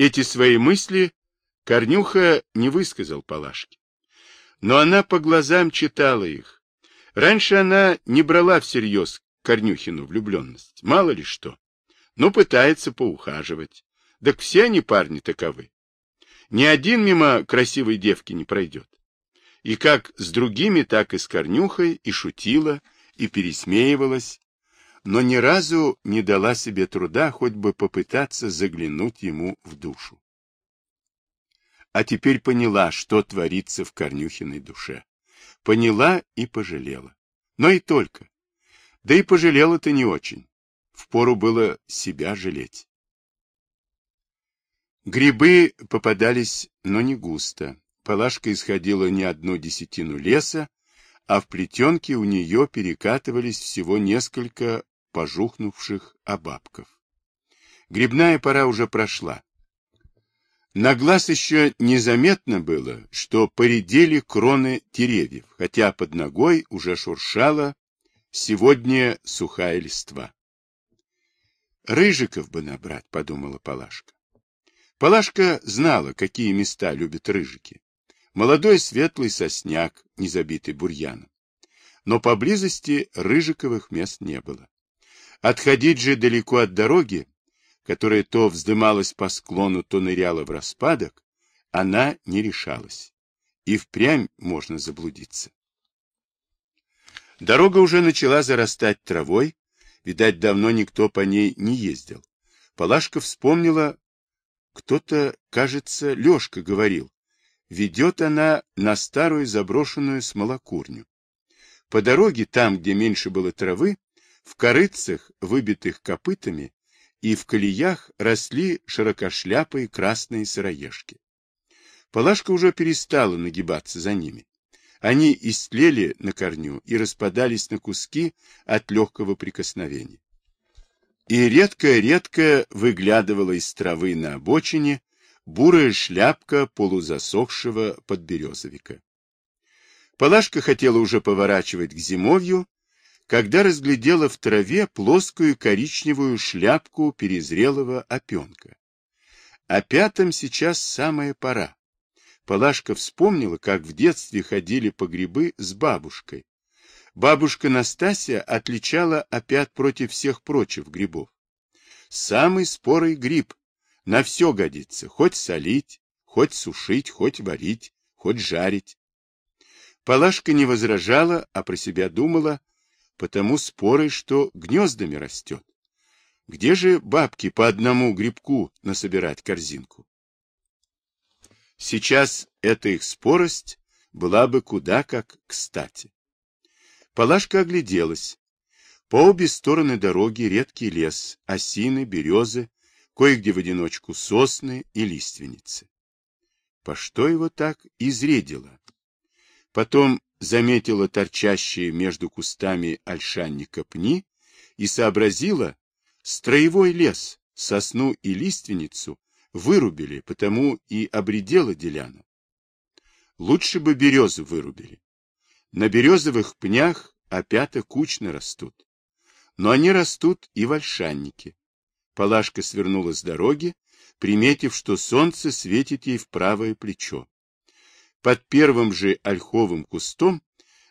Эти свои мысли Корнюха не высказал Палашке. Но она по глазам читала их. Раньше она не брала всерьез Корнюхину влюбленность. Мало ли что. Ну, пытается поухаживать. Так все они парни таковы. Ни один мимо красивой девки не пройдет. И как с другими, так и с Корнюхой и шутила, и пересмеивалась, но ни разу не дала себе труда хоть бы попытаться заглянуть ему в душу. А теперь поняла, что творится в Корнюхиной душе. Поняла и пожалела. Но и только. Да и пожалела-то не очень. Впору было себя жалеть. Грибы попадались, но не густо. Палашка исходила не одну десятину леса, а в плетенке у нее перекатывались всего несколько пожухнувших обабков. Грибная пора уже прошла. На глаз еще незаметно было, что поредели кроны деревьев, хотя под ногой уже шуршала сегодня сухая листва. «Рыжиков бы набрать», — подумала Палашка. Палашка знала, какие места любят рыжики. Молодой светлый сосняк, не забитый бурьяном. Но поблизости рыжиковых мест не было. Отходить же далеко от дороги, которая то вздымалась по склону, то ныряла в распадок, она не решалась. И впрямь можно заблудиться. Дорога уже начала зарастать травой, видать, давно никто по ней не ездил. Палашка вспомнила, кто-то, кажется, Лешка говорил, ведет она на старую заброшенную смолокурню. По дороге, там, где меньше было травы, в корыцах, выбитых копытами, и в колеях росли широкошляпые красные сыроежки. Палашка уже перестала нагибаться за ними. Они истлели на корню и распадались на куски от легкого прикосновения. И редко-редко выглядывала из травы на обочине бурая шляпка полузасохшего подберезовика. Палашка хотела уже поворачивать к зимовью, когда разглядела в траве плоскую коричневую шляпку перезрелого опенка. Опятам сейчас самая пора. Палашка вспомнила, как в детстве ходили по грибы с бабушкой. Бабушка Настасья отличала опят против всех прочих грибов. Самый спорый гриб, на все годится, хоть солить, хоть сушить, хоть варить, хоть жарить. Палашка не возражала, а про себя думала, потому споры, что гнездами растет. Где же бабки по одному грибку насобирать корзинку? Сейчас эта их спорость была бы куда как кстати. Палашка огляделась. По обе стороны дороги редкий лес, осины, березы, кое-где в одиночку сосны и лиственницы. По что его так изредило? Потом заметила торчащие между кустами ольшанника пни и сообразила, строевой лес, сосну и лиственницу вырубили, потому и обредела деляна. Лучше бы березу вырубили. На березовых пнях опята кучно растут. Но они растут и в ольшаннике. Палашка свернула с дороги, приметив, что солнце светит ей в правое плечо под первым же ольховым кустом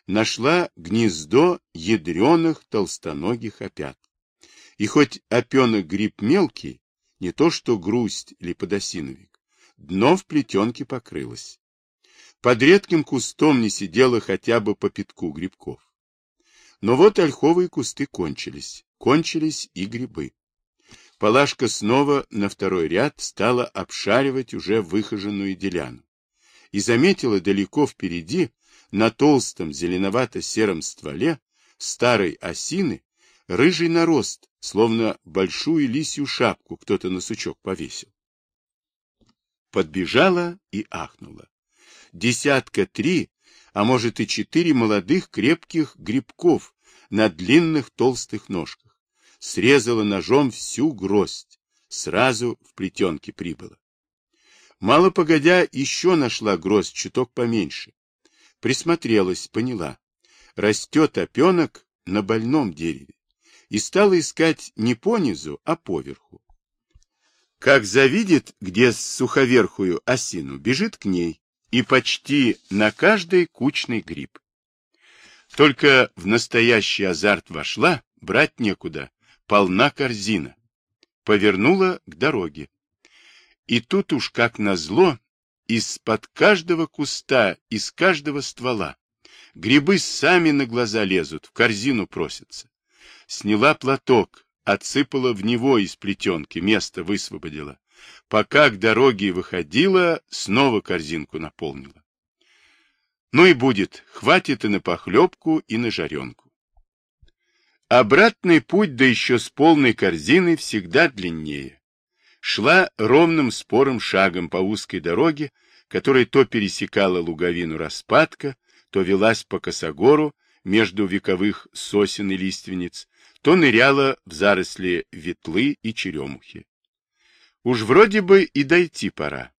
нашла гнездо ядреных толстоногих опят. И хоть опенок гриб мелкий, не то что грусть или подосиновик, дно в плетенке покрылось. Под редким кустом не сидело хотя бы по пятку грибков. Но вот ольховые кусты кончились, кончились и грибы. Палашка снова на второй ряд стала обшаривать уже выхоженную деляну и заметила далеко впереди, на толстом зеленовато-сером стволе старой осины, рыжий нарост, словно большую лисью шапку кто-то на сучок повесил. Подбежала и ахнула. Десятка три, а может и четыре молодых крепких грибков на длинных толстых ножках. Срезала ножом всю гроздь, сразу в плетенке прибыла. Мало погодя, еще нашла гроздь чуток поменьше. Присмотрелась, поняла. Растет опенок на больном дереве. И стала искать не по низу, а поверху. Как завидит, где суховерхую осину, бежит к ней, и почти на каждый кучный гриб. Только в настоящий азарт вошла, брать некуда, полна корзина. Повернула к дороге. И тут уж как назло, из-под каждого куста, из каждого ствола, грибы сами на глаза лезут, в корзину просятся. Сняла платок, отсыпала в него из плетенки, место высвободила. Пока к дороге выходила, снова корзинку наполнила. Ну и будет, хватит и на похлебку, и на жаренку. Обратный путь, да еще с полной корзиной, всегда длиннее. Шла ровным спорым шагом по узкой дороге, которая то пересекала луговину распадка, то велась по косогору между вековых сосен и лиственниц, то ныряла в заросли ветлы и черемухи. Уж вроде бы и дойти пора.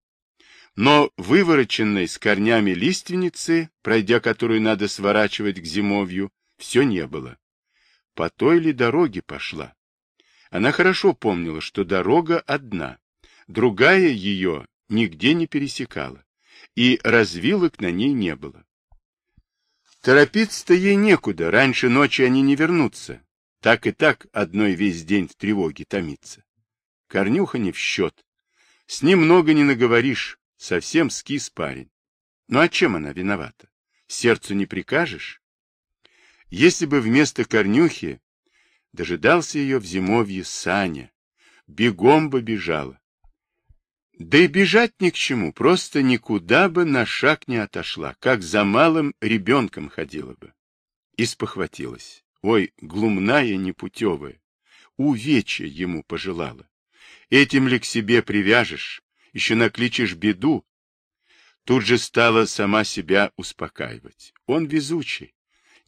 Но вывороченной с корнями лиственницы, пройдя которую надо сворачивать к зимовью, все не было. По той ли дороге пошла? Она хорошо помнила, что дорога одна, другая ее нигде не пересекала, и развилок на ней не было. Торопиться-то ей некуда, раньше ночи они не вернутся. Так и так одной весь день в тревоге томится. Корнюха не в счет. С ним много не наговоришь, совсем скис парень. Ну а чем она виновата? Сердцу не прикажешь? Если бы вместо Корнюхи дожидался ее в зимовье Саня, бегом бы бежала. Да и бежать ни к чему, просто никуда бы на шаг не отошла, как за малым ребенком ходила бы. И спохватилась. Ой, глумная непутевая, увечья ему пожелала. Этим ли к себе привяжешь, еще накличешь беду? Тут же стала сама себя успокаивать. Он везучий.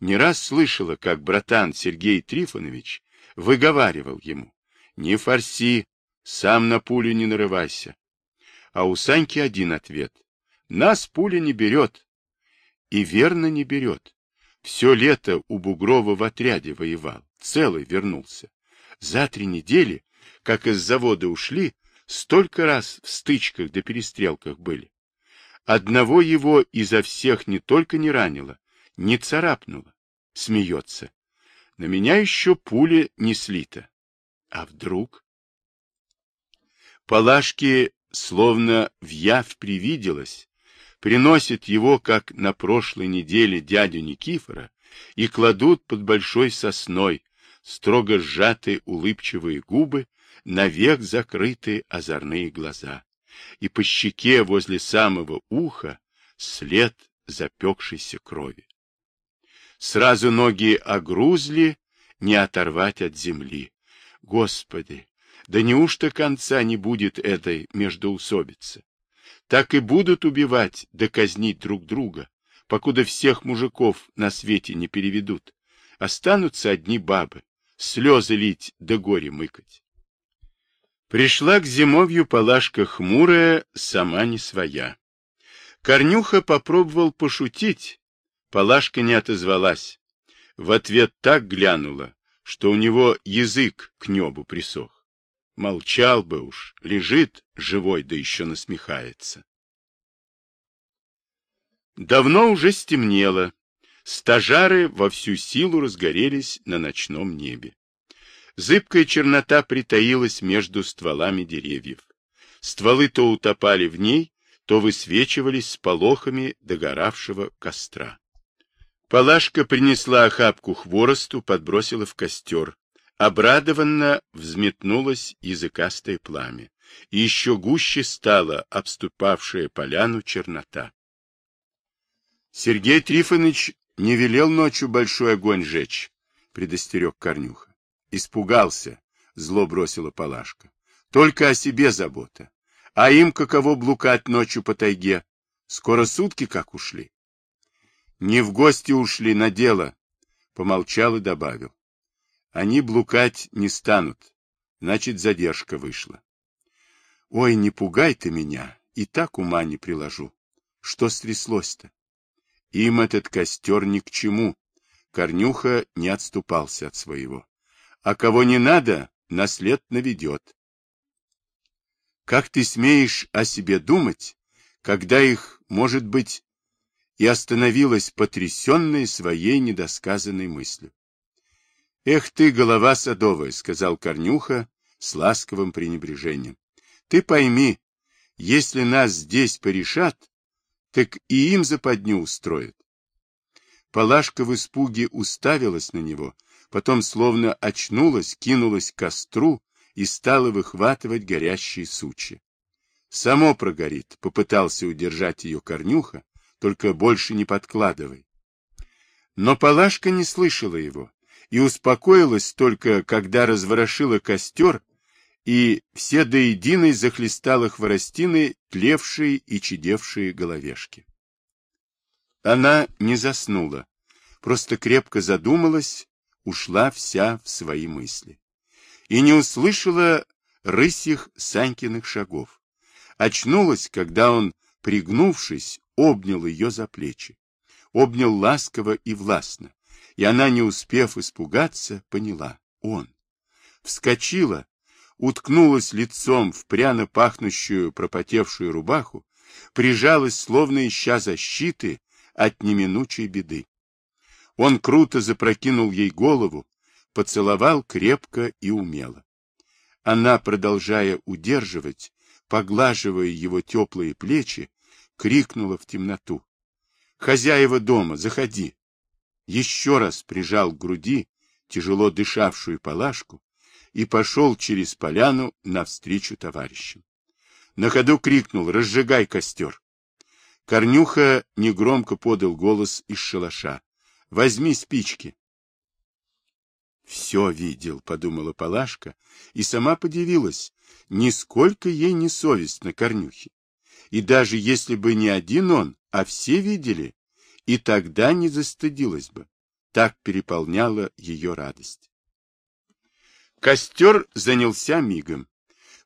Не раз слышала, как братан Сергей Трифонович выговаривал ему. Не форси, сам на пулю не нарывайся. А у Саньки один ответ. Нас пуля не берет. И верно не берет. Все лето у Бугрова в отряде воевал. Целый вернулся. За три недели, как из завода ушли, столько раз в стычках да перестрелках были. Одного его изо всех не только не ранило, не царапнуло. Смеется. На меня еще пуля не слита. А вдруг? Палашки словно в явь привиделось, приносят его, как на прошлой неделе дядю Никифора, и кладут под большой сосной, строго сжатые улыбчивые губы, навек закрытые озорные глаза, и по щеке возле самого уха след запекшейся крови. Сразу ноги огрузли, не оторвать от земли. Господи, да неужто конца не будет этой междоусобицы? Так и будут убивать да казнить друг друга, покуда всех мужиков на свете не переведут. Останутся одни бабы, слезы лить да горе мыкать. Пришла к зимовью Палашка хмурая, сама не своя. Корнюха попробовал пошутить, Палашка не отозвалась. В ответ так глянула, что у него язык к небу присох. Молчал бы уж, лежит живой, да еще насмехается. Давно уже стемнело. Стажары во всю силу разгорелись на ночном небе. Зыбкая чернота притаилась между стволами деревьев. Стволы то утопали в ней, то высвечивались с полохами догоравшего костра. Палашка принесла охапку хворосту, подбросила в костер. Обрадованно взметнулось языкастое пламя, и еще гуще стала обступавшая поляну чернота. Сергей Трифонович не велел ночью большой огонь жечь, предостерег Корнюха. Испугался, зло бросила Палашка. Только о себе забота. А им каково блукать ночью по тайге? Скоро сутки как ушли. Не в гости ушли, на дело, помолчал и добавил. Они блукать не станут. Значит, задержка вышла. Ой, не пугай ты меня, и так ума не приложу. Что стряслось-то? Им этот костер ни к чему. Корнюха не отступался от своего. А кого не надо, наслед наведет. Как ты смеешь о себе думать, когда их, может быть, и остановилась потрясенная своей недосказанной мыслью. «Эх ты, голова садовая!» — сказал Корнюха с ласковым пренебрежением. «Ты пойми, если нас здесь порешат, так и им западню устроят». Палашка в испуге уставилась на него, потом словно очнулась, кинулась к костру и стала выхватывать горящие сучья. Само прогорит, попытался удержать ее Корнюха, только больше не подкладывай. Но Палашка не слышала его и успокоилась только, когда разворошила костер, и все до единой захлестала хворостины тлевшие и чадевшие головешки. Она не заснула, просто крепко задумалась, ушла вся в свои мысли. И не услышала рысьих Санькиных шагов. Очнулась, когда он, пригнувшись, обнял ее за плечи. Обнял ласково и властно. И она, не успев испугаться, поняла — он. Вскочила, уткнулась лицом в пряно пахнущую пропотевшую рубаху, прижалась, словно ища защиты от неминучей беды. Он круто запрокинул ей голову, поцеловал крепко и умело. Она, продолжая удерживать, поглаживая его теплые плечи, крикнула в темноту. «Хозяева дома, заходи!» Еще раз прижал к груди тяжело дышавшую палашку и пошел через поляну навстречу товарищам. На ходу крикнул «Разжигай костер!» Корнюха негромко подал голос из шалаша. «Возьми спички!» «Все видел», — подумала Палашка, и сама подивилась, нисколько ей не совестно Корнюхе. И даже если бы не один он, а все видели, и тогда не застыдилась бы. Так переполняла ее радость. Костер занялся мигом.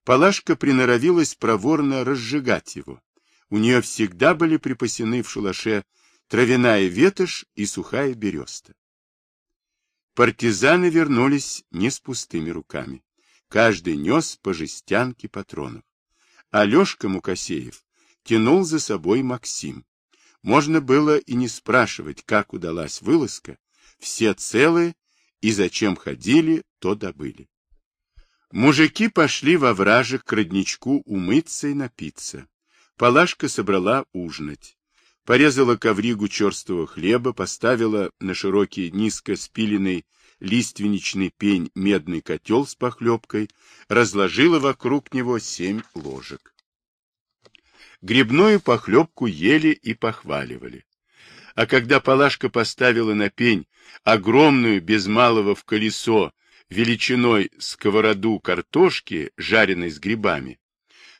Палашка приноровилась проворно разжигать его. У нее всегда были припасены в шалаше травяная ветошь и сухая береста. Партизаны вернулись не с пустыми руками. Каждый нес по жестянке патронов. Алешка Мукасеев тянул за собой Максим. Можно было и не спрашивать, как удалась вылазка. Все целые, и зачем ходили, то добыли. Мужики пошли во вражек к родничку умыться и напиться. Палашка собрала ужинать. Порезала ковригу черствого хлеба, поставила на широкий низко спиленный лиственничный пень медный котел с похлебкой, разложила вокруг него семь ложек. Грибную похлебку ели и похваливали. А когда Палашка поставила на пень огромную, без малого в колесо, величиной сковороду картошки, жареной с грибами,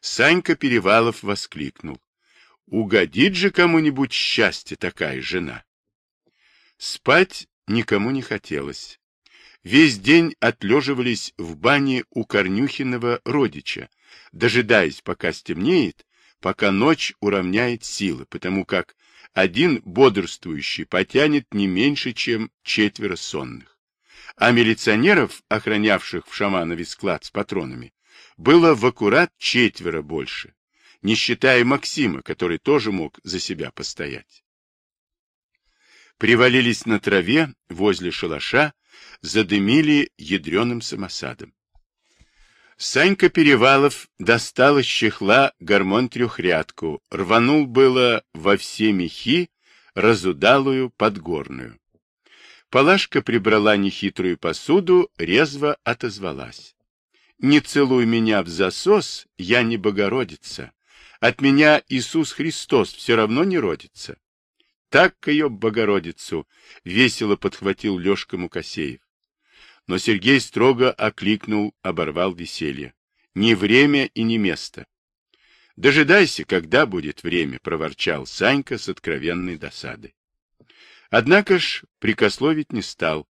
Санька Перевалов воскликнул. Угодит же кому-нибудь счастье такая жена. Спать никому не хотелось. Весь день отлеживались в бане у Корнюхиного родича, дожидаясь, пока стемнеет, пока ночь уравняет силы, потому как один бодрствующий потянет не меньше, чем четверо сонных. А милиционеров, охранявших в Шаманове склад с патронами, было в аккурат четверо больше, не считая Максима, который тоже мог за себя постоять. Привалились на траве возле шалаша, задымили ядреным самосадом. Санька Перевалов достал из чехла гармон-трехрядку, рванул было во все мехи разудалую подгорную. Палашка прибрала нехитрую посуду, резво отозвалась. «Не целуй меня в засос, я не Богородица. От меня Иисус Христос все равно не родится». «Так ее Богородицу!» — весело подхватил Лешка Мукасеев. Но Сергей строго окликнул, оборвал веселье. Не время и не место. Дожидайся, когда будет время, проворчал Санька с откровенной досадой. Однако ж прикословить не стал.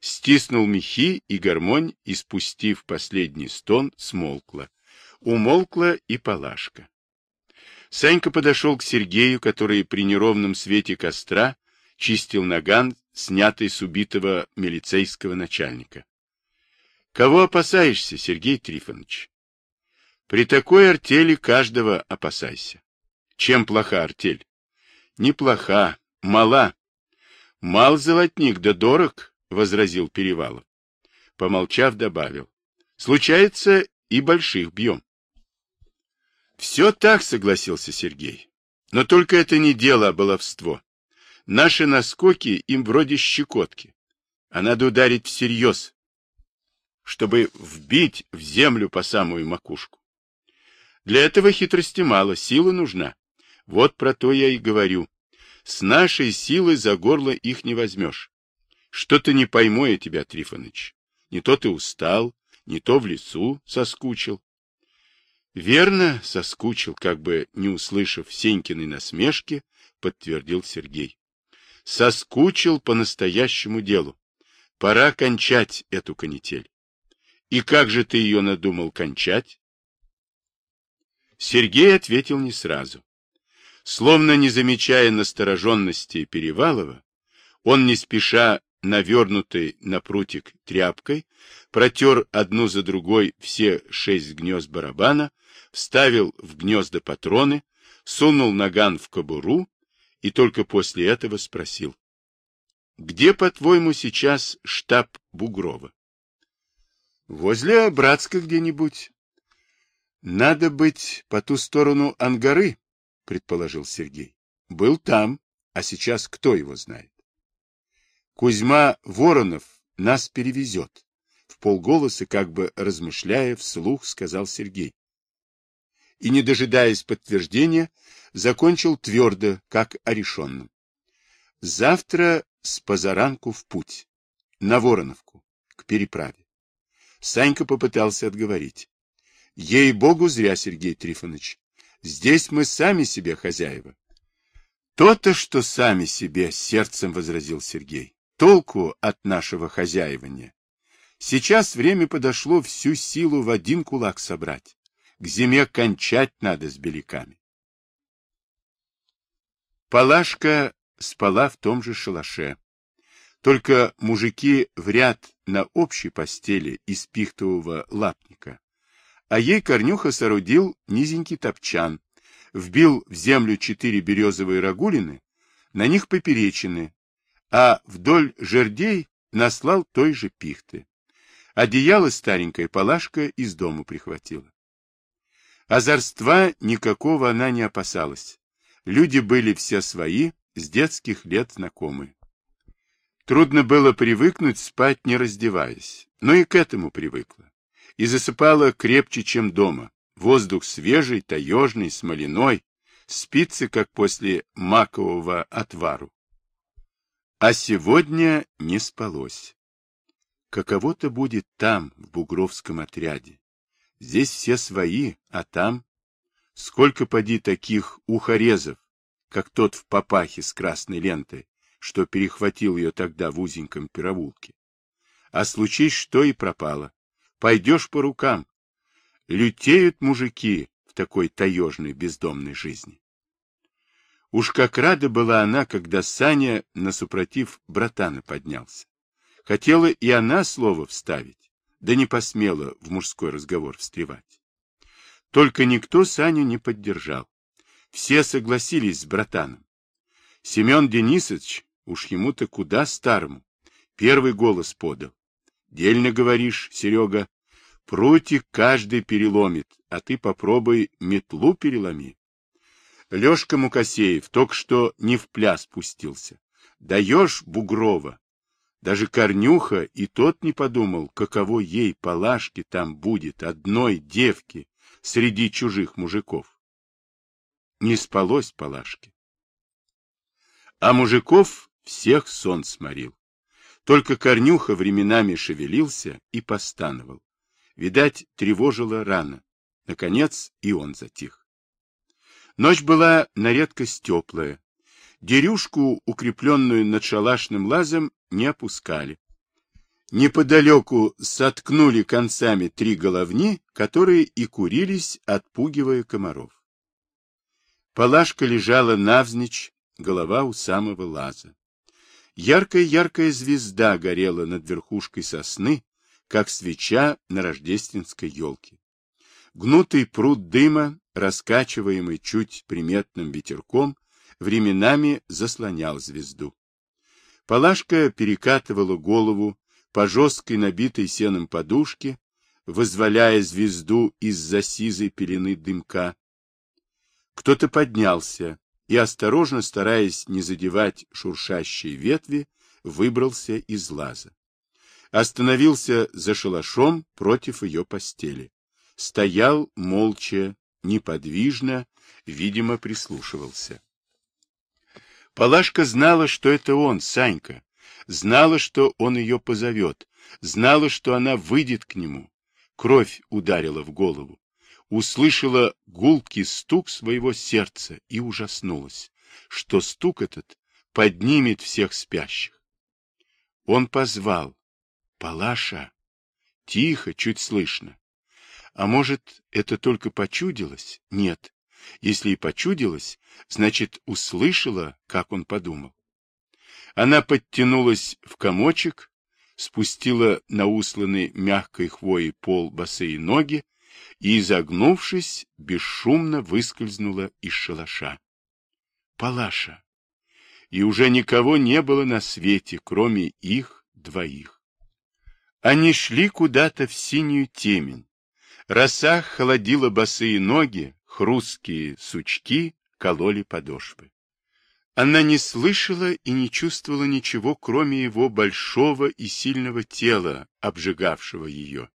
Стиснул мехи, и гармонь, испустив последний стон, смолкла. Умолкла и палашка. Санька подошел к Сергею, который при неровном свете костра чистил наган снятый с убитого милицейского начальника. — Кого опасаешься, Сергей Трифонович? При такой артели каждого опасайся. Чем плоха артель? Неплоха, мала. Мал золотник, да дорог, — возразил Перевалов. Помолчав, добавил. Случается, и больших бьем. Все так, согласился Сергей. Но только это не дело, а баловство. Наши наскоки им вроде щекотки. А надо ударить всерьез, чтобы вбить в землю по самую макушку. Для этого хитрости мало, сила нужна. Вот про то я и говорю. С нашей силой за горло их не возьмешь. Что-то не пойму я тебя, Трифоныч. Не то ты устал, не то в лесу соскучил. Верно, соскучил, как бы не услышав Сенькиной насмешки, подтвердил Сергей. Соскучил по настоящему делу. Пора кончать эту канитель. И как же ты ее надумал кончать? Сергей ответил не сразу. Словно не замечая настороженности Перевалова, он не спеша навернутой на прутик тряпкой, протер одну за другой все шесть гнезд барабана, вставил в гнезда патроны, сунул наган в кобуру и только после этого спросил. Где, по-твоему, сейчас штаб Бугрова? Возле Братска где-нибудь. Надо быть по ту сторону Ангары, предположил Сергей. Был там, а сейчас кто его знает? Кузьма Воронов нас перевезет. В полголоса, как бы размышляя, вслух сказал Сергей. И, не дожидаясь подтверждения, закончил твердо, как о решенном. Завтра с позаранку в путь, на Вороновку, к переправе. Санька попытался отговорить. Ей-богу, зря, Сергей Трифонович. Здесь мы сами себе хозяева. То-то, что сами себе, сердцем возразил Сергей. Толку от нашего хозяевания. Сейчас время подошло всю силу в один кулак собрать. К зиме кончать надо с беляками. Палашка спала в том же шалаше. Только мужики в ряд на общей постели из пихтового лапника. А ей Корнюха соорудил низенький топчан, вбил в землю четыре березовые рагулины, на них поперечины, а вдоль жердей наслал той же пихты. Одеяло старенькое Палашка из дому прихватила. Озорства никакого она не опасалась. Люди были все свои, с детских лет знакомы. Трудно было привыкнуть спать, не раздеваясь, но и к этому привыкла. И засыпала крепче, чем дома. Воздух свежий, таежный, смоляной, спится, как после макового отвару. А сегодня не спалось. Каково-то будет там, в бугровском отряде. Здесь все свои, а там... Сколько поди таких ухорезов, как тот в папахе с красной лентой, что перехватил ее тогда в узеньком переулке. А случись что и пропало. Пойдешь по рукам. Лютеют мужики в такой таежной бездомной жизни. Уж как рада была она, когда Саня, насупротив братана, поднялся. Хотела и она слово вставить, да не посмела в мужской разговор встревать. Только никто Саню не поддержал. Все согласились с братаном. Семен Денисович, уж ему-то куда старому, первый голос подал. Дельно говоришь, Серега, прутик каждый переломит, а ты попробуй метлу переломи. Лешка Мукасеев только что не в пляс пустился. Даешь Бугрова. Даже Корнюха и тот не подумал, каково ей, Палашке, там будет, одной девки, среди чужих мужиков. Не спалось Палашке. А мужиков всех сон сморил. Только Корнюха временами шевелился и постановал. Видать, тревожило рано. Наконец и он затих. Ночь была на редкость теплая. Дерюшку, укрепленную над шалашным лазом, не опускали. Неподалеку соткнули концами три головни, которые и курились, отпугивая комаров. Палашка лежала навзничь, голова у самого лаза. Яркая-яркая звезда горела над верхушкой сосны, как свеча на рождественской елке. Гнутый пруд дыма, раскачиваемый чуть приметным ветерком, временами заслонял звезду. Палашка перекатывала голову по жесткой набитой сеном подушке, вызволяя звезду из-за сизой пелены дымка. Кто-то поднялся и, осторожно стараясь не задевать шуршащие ветви, выбрался из лаза. Остановился за шалашом против ее постели. Стоял молча, неподвижно, видимо, прислушивался. Палашка знала, что это он, Санька, знала, что он ее позовет, знала, что она выйдет к нему. Кровь ударила в голову. Услышала гулкий стук своего сердца и ужаснулась, что стук этот поднимет всех спящих. Он позвал. Палаша. Тихо, чуть слышно. А может, это только почудилось? Нет. Если и почудилось, значит, услышала, как он подумал. Она подтянулась в комочек, спустила на усланный мягкой хвоей пол босые ноги и, изогнувшись, бесшумно выскользнула из шалаша. Палаша! И уже никого не было на свете, кроме их двоих. Они шли куда-то в синюю темень. Роса холодила босые ноги, хрусткие сучки кололи подошвы. Она не слышала и не чувствовала ничего, кроме его большого и сильного тела, обжигавшего ее.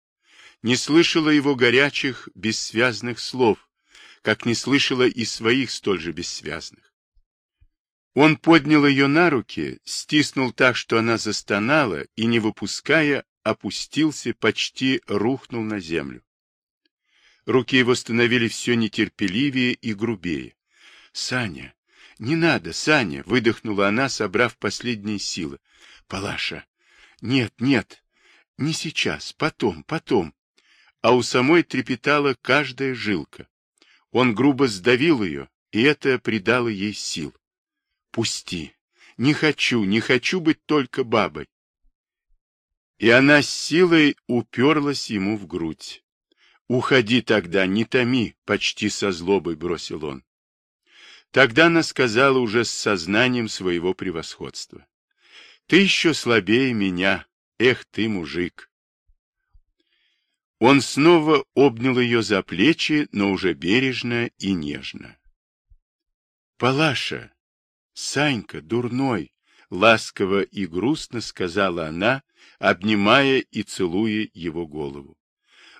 Не слышала его горячих, бессвязных слов, как не слышала и своих столь же бессвязных. Он поднял ее на руки, стиснул так, что она застонала, и, не выпуская, опустился, почти рухнул на землю. Руки его становились все нетерпеливее и грубее. — Саня, «Не надо, Саня!» — выдохнула она, собрав последние силы. «Палаша! Нет, нет! Не сейчас, потом, потом!» А у самой трепетала каждая жилка. Он грубо сдавил ее, и это придало ей сил. «Пусти! Не хочу, не хочу быть только бабой!» И она с силой уперлась ему в грудь. «Уходи тогда, не томи!» — почти со злобой бросил он. Тогда она сказала уже с сознанием своего превосходства. Ты еще слабее меня, эх ты, мужик. Он снова обнял ее за плечи, но уже бережно и нежно. Палаша, Санька, дурной, ласково и грустно сказала она, обнимая и целуя его голову.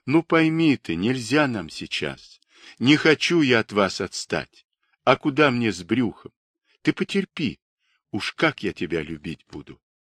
Ну пойми ты, нельзя нам сейчас. Не хочу я от вас отстать. А куда мне с брюхом? Ты потерпи. Уж как я тебя любить буду.